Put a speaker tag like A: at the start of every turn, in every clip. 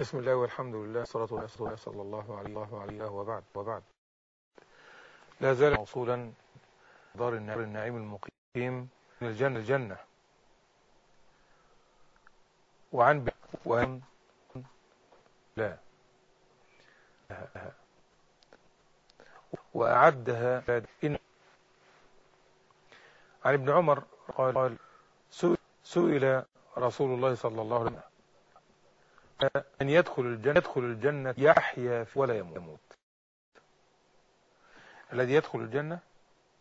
A: بسم الله والحمد لله والصلاة والسلام صلى الله عليه عليه وبعد وبعد. لا زال موصولا دار النعيم المقيم من الجنة الجنة. وعن وعن لا. وأعدها إن عن ابن عمر قال سئل رسول الله صلى الله عليه وسلم أن يدخل الجنة يدخل الجنة يحيا ولا يموت. الذي يدخل الجنة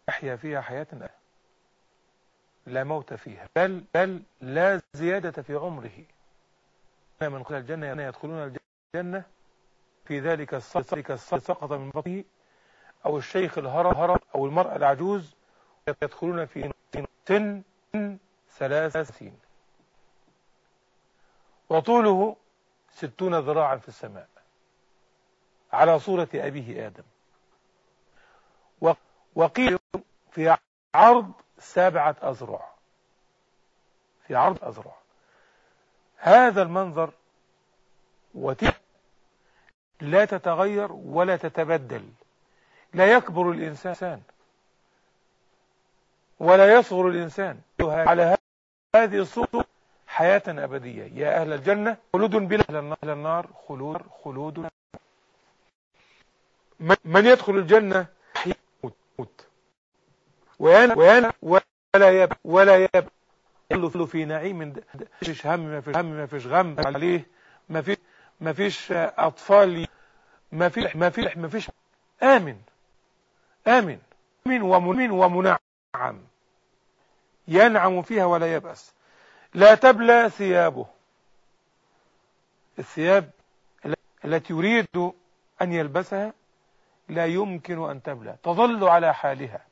A: يحيا فيها حياة لا موت فيها. بل, بل لا زيادة في عمره. من قال الجنة يدخلون الجنة في ذلك السقط سقط من بطنه أو الشيخ الهرم أو المرأة العجوز يدخلون في سن ثلاث سنين. وطوله ستون ذراعا في السماء. على صورة أبيه آدم. وقيل في عرض سبعة أذرع. في عرض أذرع. هذا المنظر وتلك لا تتغير ولا تتبدل. لا يكبر الإنسان ولا يصغر الإنسان. على هذه الصورة حياة أبدية. يا أهل الجنة خلود بلا أهل النار. خلود خلود. من يدخل الجنة؟ يموت ويانا ويانا ولا يب ولا يب. يلو في نعيم. ما فيش هم ما فيش هم ما فيش غم عليه. ما فيش ما فيش أطفال. ما فيش ما فيش ما فيش. آمن. آمن. آمن ومن ومنعم. ينعم فيها ولا يبأس. لا تبلى ثيابه. الثياب التي يريد أن يلبسها لا يمكن أن تبلى تظل على حالها.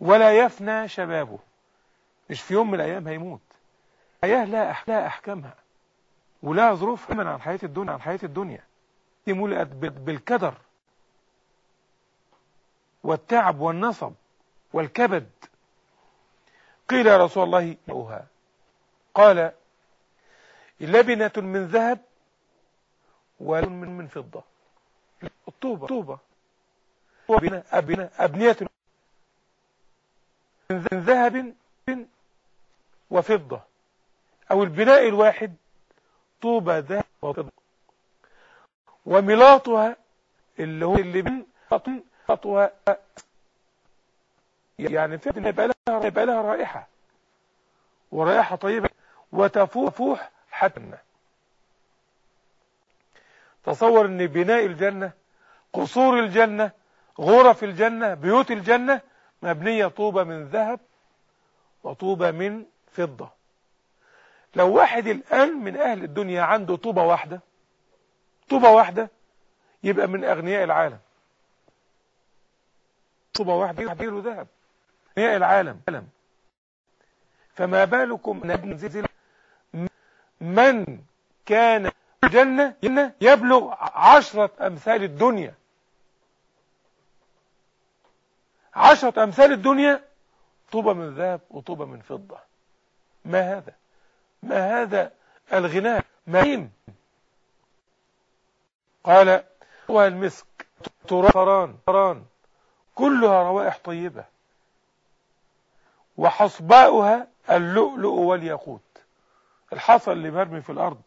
A: ولا يفنى شبابه. مش في يوم من الأيام هيموت. حياة لا أحكامها ولا ظروف من عن حياة الدنيا عن حياة الدنيا. ملئت بالكدر. والتعب والنصب والكبد. قيل يا رسول الله يوها. قال لبنة من ذهب ومن من فضة. الطوبة. طوبة أبنية, أبنية من ذهب وفضة. أو البناء الواحد طوبة ذهب وفضة. وملاطها اللي هو اللي من خطوة يعني فعلا يبقى لها يبقى لها رائحة. ورائحة طيبة. وتفوح حتى تصور إن بناء الجنة قصور الجنة غرف الجنة بيوت الجنة مبنية طوبة من ذهب وطوبة من فضة. لو واحد الآن من أهل الدنيا عنده طوبة واحدة طوبة واحدة يبقى من أغنياء العالم. طوبة واحدة يديله ذهب. أغنياء العالم. فما بالكم ننزل من كان الجنة يبلغ عشرة أمثال الدنيا؟ عشرة أمثال الدنيا طوبة من ذهب وطوبة من فضة. ما هذا؟ ما هذا الغناء؟ مهيم قال هو المسك تران. كلها روائح طيبة. وحصباؤها اللؤلؤ والياقوت. الحصى اللي مرمي في الأرض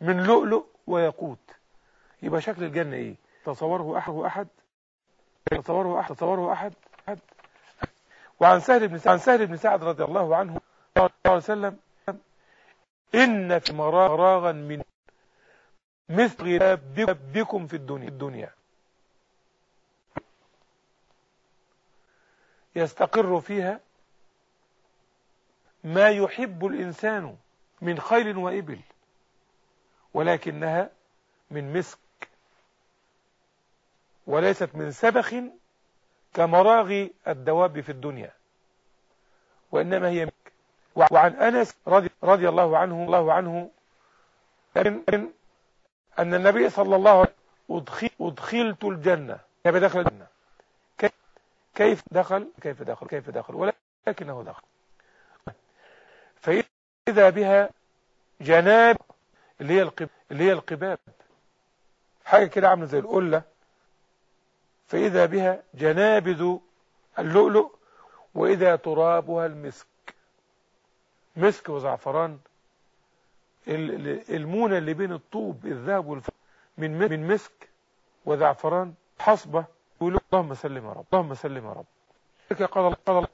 A: من لؤلؤ وياقوت. يبقى شكل الجنة إيه؟ تصوره أحد أحد تصوره أحد تصوره أحد أحد. وعن سهل بن عن سهل بن سعد رضي الله عنه صلى الله عليه وسلم إن في مراغا من مثل بكم في الدنيا الدنيا. يستقر فيها ما يحب الإنسان من خيل وإبل ولكنها من مسك وليست من سبخ كمراغي الدواب في الدنيا وإنما هي مسك. وعن أنس رضي, رضي الله عنه الله عنه أن النبي صلى الله عليه وسلم أدخلت الجنة. كيف دخل الجنة؟ كيف دخل كيف دخل كيف دخل؟ ولكنه دخل. فإذا بها جناب اللي هي القباب اللي هي القباب حاجة كده عاملة زي القلة. فإذا بها جنابذ اللؤلؤ وإذا ترابها المسك. مسك وزعفران. المونة اللي بين الطوب الذهب والفضة من من مسك وزعفران. حصبة. يقولوا اللهم سلم يا رب اللهم سلم يا رب. قال الله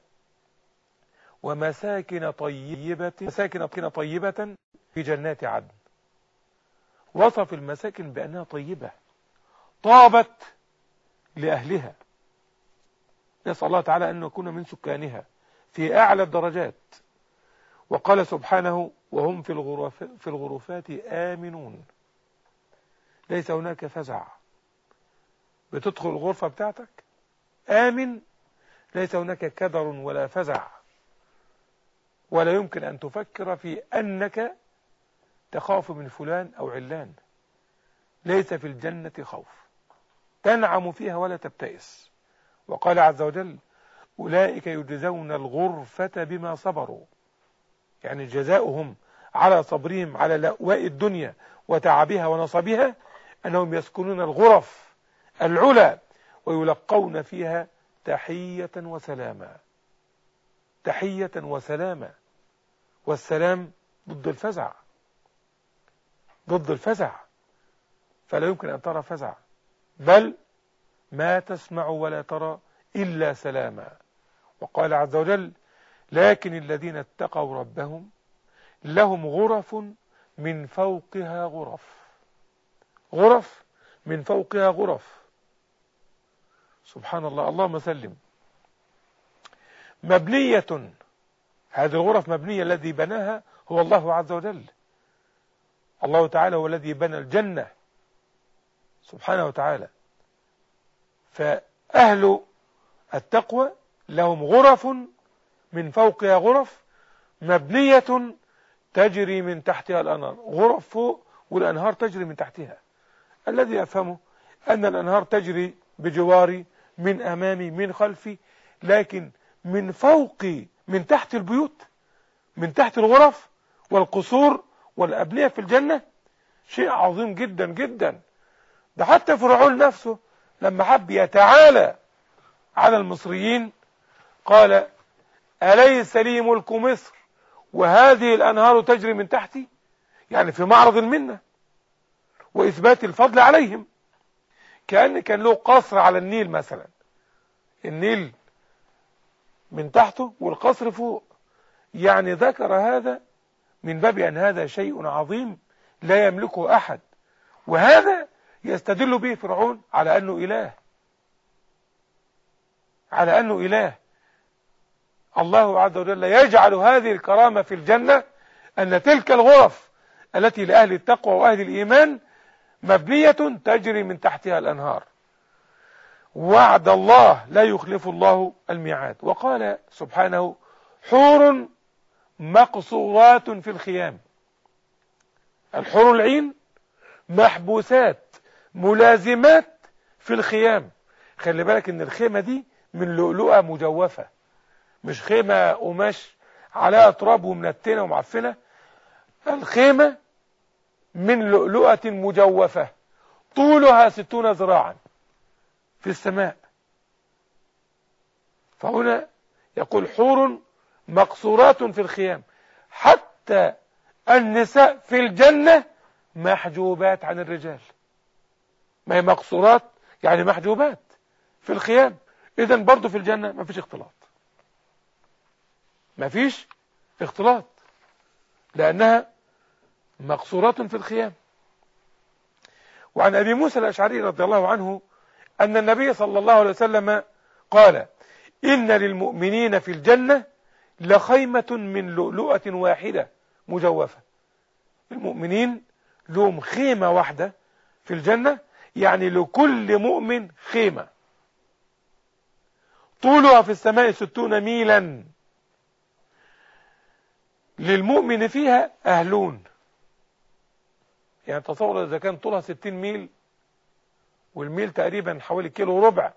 A: ومساكن طيبة مساكن طيبة في جنات عدن. وصف المساكن بأنها طيبة. طابت لأهلها. نسأل الله تعالى أن نكون من سكانها في أعلى الدرجات. وقال سبحانه وهم في, الغرف في الغرفات آمنون. ليس هناك فزع. بتدخل الغرفة بتاعتك؟ آمن. ليس هناك كدر ولا فزع. ولا يمكن أن تفكر في أنك تخاف من فلان أو علان. ليس في الجنة خوف. تنعم فيها ولا تبتئس. وقال عز وجل أولئك يجزون الغرفة بما صبروا. يعني جزاؤهم على صبرهم على لأواء الدنيا وتعبها ونصبها أنهم يسكنون الغرف العلا ويلقون فيها تحية وسلاما. تحية وسلاما. والسلام ضد الفزع. ضد الفزع. فلا يمكن أن ترى فزع. بل ما تسمع ولا ترى إلا سلاما. وقال عز وجل لكن الذين اتقوا ربهم لهم غرف من فوقها غرف. غرف من فوقها غرف. سبحان الله. اللهم سلم. مبنية هذه الغرف مبنية الذي بناها هو الله عز وجل. الله تعالى هو الذي بنى الجنة سبحانه وتعالى. فأهل التقوى لهم غرف من فوقها غرف مبنية تجري من تحتها الأنهار. غرف فوق والأنهار تجري من تحتها. الذي يفهمه أن الأنهار تجري بجواري من أمامي من خلفي لكن من فوقي من تحت البيوت من تحت الغرف والقصور والأبنية في الجنة. شيء عظيم جدا جدا. ده حتى فرعون نفسه لما حب يتعالى على المصريين قال أليس لي ملك مصر وهذه الأنهار تجري من تحتي؟ يعني في معرض المنة وإثبات الفضل عليهم. كأن كان له قصر على النيل مثلا. النيل من تحته والقصر فوق. يعني ذكر هذا من باب أن هذا شيء عظيم لا يملكه أحد. وهذا يستدل به فرعون على أنه إله. على أنه إله. الله عز وجل يجعل هذه الكرامة في الجنة أن تلك الغرف التي لأهل التقوى وأهل الإيمان مبنية تجري من تحتها الأنهار. وعد الله لا يخلف الله الميعاد. وقال سبحانه حور مقصورات في الخيام. الحور العين محبوسات ملازمات في الخيام. خلي بالك إن الخيمة دي من لؤلؤة مجوفة مش خيمة قماش عليها تراب ومنتنة ومعفنة. الخيمة من لؤلؤة مجوفة طولها ستون ذراعا في السماء. فهنا يقول حور مقصورات في الخيام. حتى النساء في الجنة محجوبات عن الرجال. ما هي مقصورات؟ يعني محجوبات في الخيام. اذا برضو في الجنة ما فيش اختلاط. ما فيش اختلاط. لأنها مقصورات في الخيام. وعن أبي موسى الأشعري رضي الله عنه أن النبي صلى الله عليه وسلم قال إن للمؤمنين في الجنة لخيمة من لؤلؤة واحدة مجوفة. المؤمنين لهم خيمة واحدة في الجنة يعني لكل مؤمن خيمة. طولها في السماء ستون ميلا. للمؤمن فيها أهلون. يعني تصور إذا كان طولها ستين ميل والميل تقريبا حوالي كيلو وربع.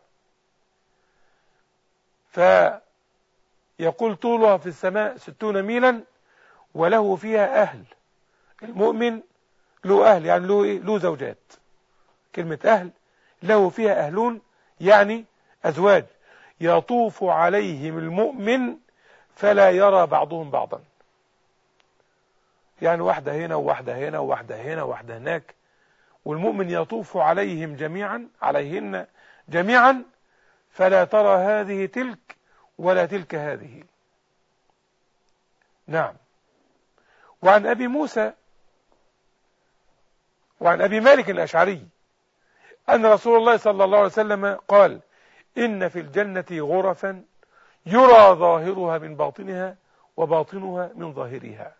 A: فيقول طولها في السماء ستون ميلا وله فيها أهل. المؤمن له أهل يعني له إيه؟ له زوجات. كلمة أهل له فيها أهلون يعني أزواج. يطوف عليهم المؤمن فلا يرى بعضهم بعضا. يعني واحدة هنا وواحدة هنا وواحدة هنا وواحدة هناك والمؤمن يطوف عليهم جميعا عليهن جميعا فلا ترى هذه تلك ولا تلك هذه. نعم. وعن أبي موسى وعن أبي مالك الأشعري أن رسول الله صلى الله عليه وسلم قال إن في الجنة غرفا يرى ظاهرها من باطنها وباطنها من ظاهرها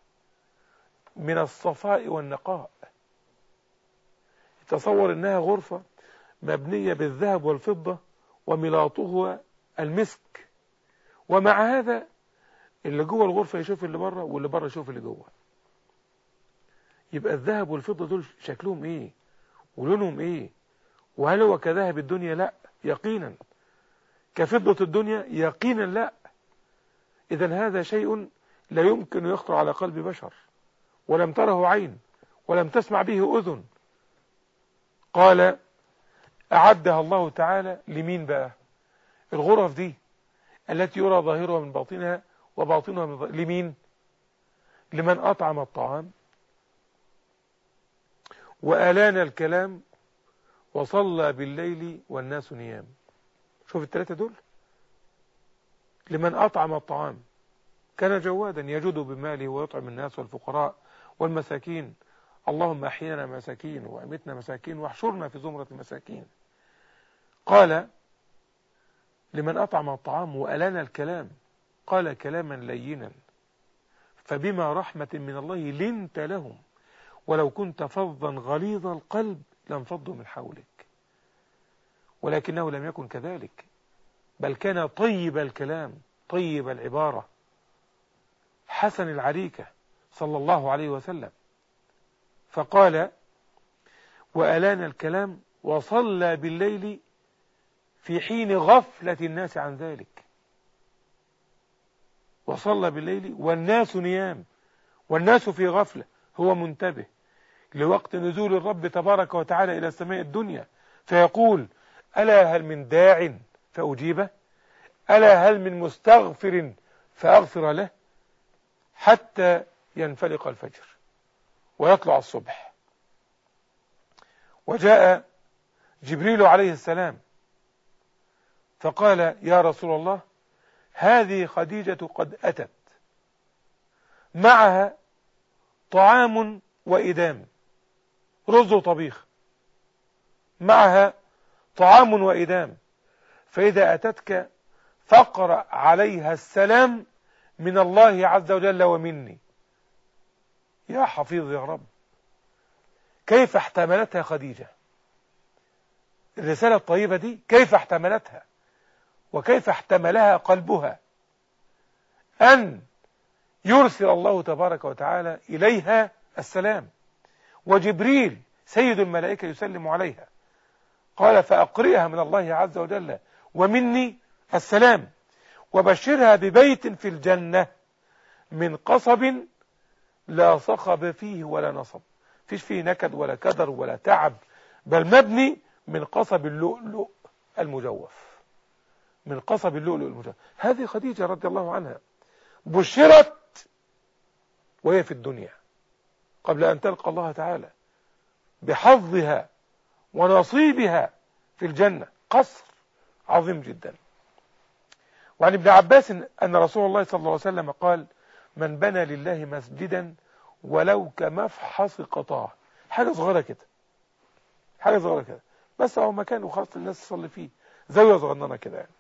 A: من الصفاء والنقاء. تصور إنها غرفة مبنية بالذهب والفضة وملاطها المسك. ومع هذا اللي جوه الغرفة يشوف اللي بره واللي بره يشوف اللي جوه. يبقى الذهب والفضة دول شكلهم إيه؟ ولونهم إيه؟ وهل هو كذهب الدنيا؟ لأ يقينا. كفضة الدنيا؟ يقينا لأ. اذا هذا شيء لا يمكن يخطر على قلب بشر. ولم تره عين ولم تسمع به أذن. قال أعدها الله تعالى لمين بقى؟ الغرف دي التي يرى ظاهرها من باطنها وباطنها من ظاهرها لمين؟ لمن أطعم الطعام. وألان الكلام وصلى بالليل والناس نيام. شوف الثلاثة دول. لمن أطعم الطعام. كان جوادا يجود بماله ويطعم الناس والفقراء والمساكين اللهم أحيانا مساكين وأمتنا مساكين واحشرنا في زمرة المساكين. قال لمن أطعم الطعام وألان الكلام قال كلاما لينا فبما رحمة من الله لنت لهم ولو كنت فظا غليظ القلب لانفضوا من حولك. ولكنه لم يكن كذلك بل كان طيب الكلام طيب العبارة. حسن العريكة صلى الله عليه وسلم. فقال وألان الكلام وصلى بالليل في حين غفلة الناس عن ذلك. وصلى بالليل والناس نيام والناس في غفلة هو منتبه. لوقت نزول الرب تبارك وتعالى إلى سماء الدنيا فيقول ألا هل من داع فأجيبه؟ ألا هل من مستغفر فأغفر له؟ حتى ينفلق الفجر. ويطلع الصبح. وجاء جبريل عليه السلام فقال يا رسول الله هذه خديجة قد أتت. معها طعام وإدام رز وطبيخ. معها طعام وإدام. فإذا أتتك فاقرأ عليها السلام من الله عز وجل ومني. يا حفيظ يا رب. كيف احتملتها خديجة؟ الرسالة الطيبة دي كيف احتملتها؟ وكيف احتملها قلبها؟ أن يرسل الله تبارك وتعالى إليها السلام. وجبريل سيد الملائكة يسلم عليها. قال فأقرئها من الله عز وجل ومني السلام. وبشرها ببيت في الجنة من قصب لا صخب فيه ولا نصب. فيش فيه نكد ولا كدر ولا تعب بل مبني من قصب اللؤلؤ المجوف. من قصب اللؤلؤ المجوف. هذه خديجة رضي الله عنها بشرت وهي في الدنيا قبل أن تلقى الله تعالى بحظها ونصيبها في الجنة. قصر عظيم جدا. وعن ابن عباس أن رسول الله صلى الله عليه وسلم قال من بنى لله مسجدا ولو كمفحص قطاع. حاجة صغيرة كده. حاجة صغيرة كده. بس هو مكان وخلاص الناس تصلي فيه. زاوية صغننة كده يعني.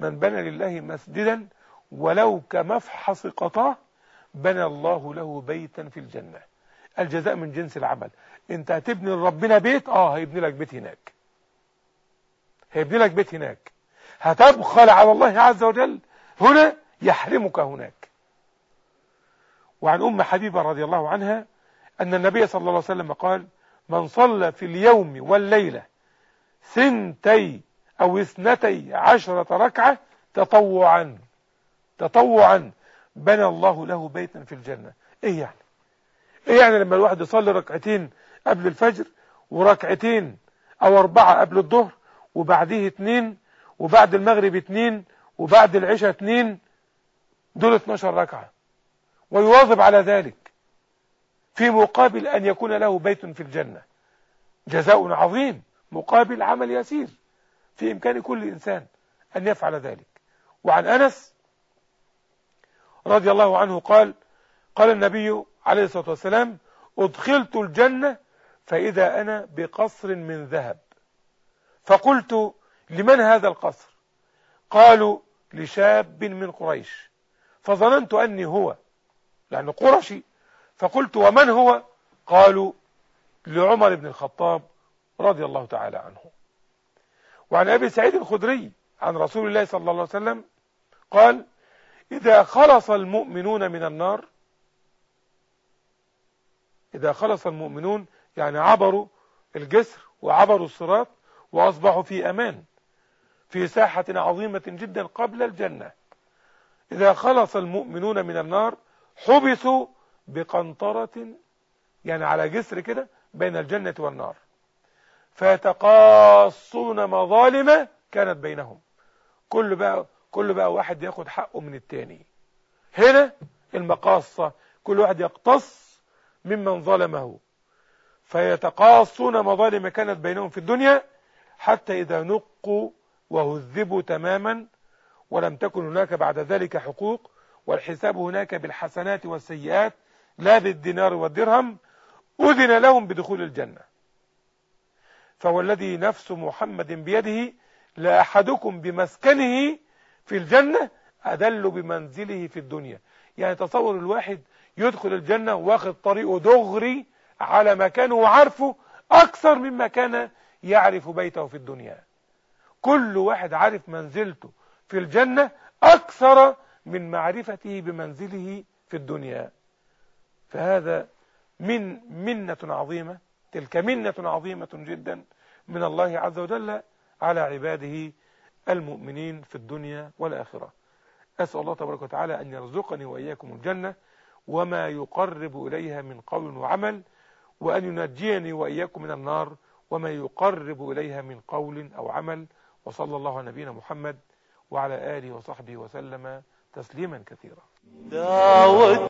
A: من بنى لله مسجدا ولو كمفحص قطاع بنى الله له بيتا في الجنة. الجزاء من جنس العمل. انت هتبني لربنا بيت؟ آه هيبني لك بيت هناك. هيبني لك بيت هناك. هتبخل على الله عز وجل. هنا يحرمك هناك. وعن أم حبيبة رضي الله عنها أن النبي صلى الله عليه وسلم قال من صلى في اليوم والليلة سنتي أو اثنتي عشرة ركعة تطوعا تطوعا بنى الله له بيتا في الجنة. إيه يعني؟ إيه يعني لما الواحد يصلي ركعتين قبل الفجر وركعتين أو أربعة قبل الظهر وبعديه اتنين وبعد المغرب اتنين وبعد العشاء اتنين دول 12 ركعة. ويواظب على ذلك في مقابل أن يكون له بيت في الجنة. جزاء عظيم مقابل عمل يسير في إمكان كل إنسان أن يفعل ذلك. وعن أنس رضي الله عنه قال قال النبي عليه الصلاة والسلام أدخلت الجنة فإذا أنا بقصر من ذهب فقلت لمن هذا القصر؟ قالوا لشاب من قريش فظننت أني هو. لأنه قرشي. فقلت ومن هو؟ قالوا لعمر بن الخطاب رضي الله تعالى عنه. وعن أبي سعيد الخدري عن رسول الله صلى الله عليه وسلم قال إذا خلص المؤمنون من النار إذا خلص المؤمنون يعني عبروا الجسر وعبروا الصراط وأصبحوا في أمان في ساحة عظيمة جدا قبل الجنة. إذا خلص المؤمنون من النار حبسوا بقنطرة يعني على جسر كده بين الجنة والنار. فيتقاصون مظالم كانت بينهم. كل بقى كل بقى واحد ياخد حقه من التاني. هنا المقاصة كل واحد يقتص ممن ظلمه. فيتقاصون مظالم كانت بينهم في الدنيا حتى إذا نقوا وهذبوا تماما ولم تكن هناك بعد ذلك حقوق. والحساب هناك بالحسنات والسيئات لا بالدينار والدرهم أذن لهم بدخول الجنة. فهو الذي نفس محمد بيده لا أحدكم بمسكنه في الجنة أدل بمنزله في الدنيا. يعني تصور الواحد يدخل الجنة واخد طريقه دغري على مكانه وعارفه أكثر مما كان يعرف بيته في الدنيا. كل واحد عارف منزلته في الجنة أكثر من معرفته بمنزله في الدنيا. فهذا من منة عظيمة تلك منة عظيمة جدا من الله عز وجل على عباده المؤمنين في الدنيا والآخرة. أسأل الله تبارك وتعالى أن يرزقني وإياكم الجنة وما يقرب إليها من قول وعمل وأن ينجيني وإياكم من النار وما يقرب إليها من قول أو عمل. وصلى الله على نبينا محمد وعلى آله وصحبه وسلم. تسليما كثيرا.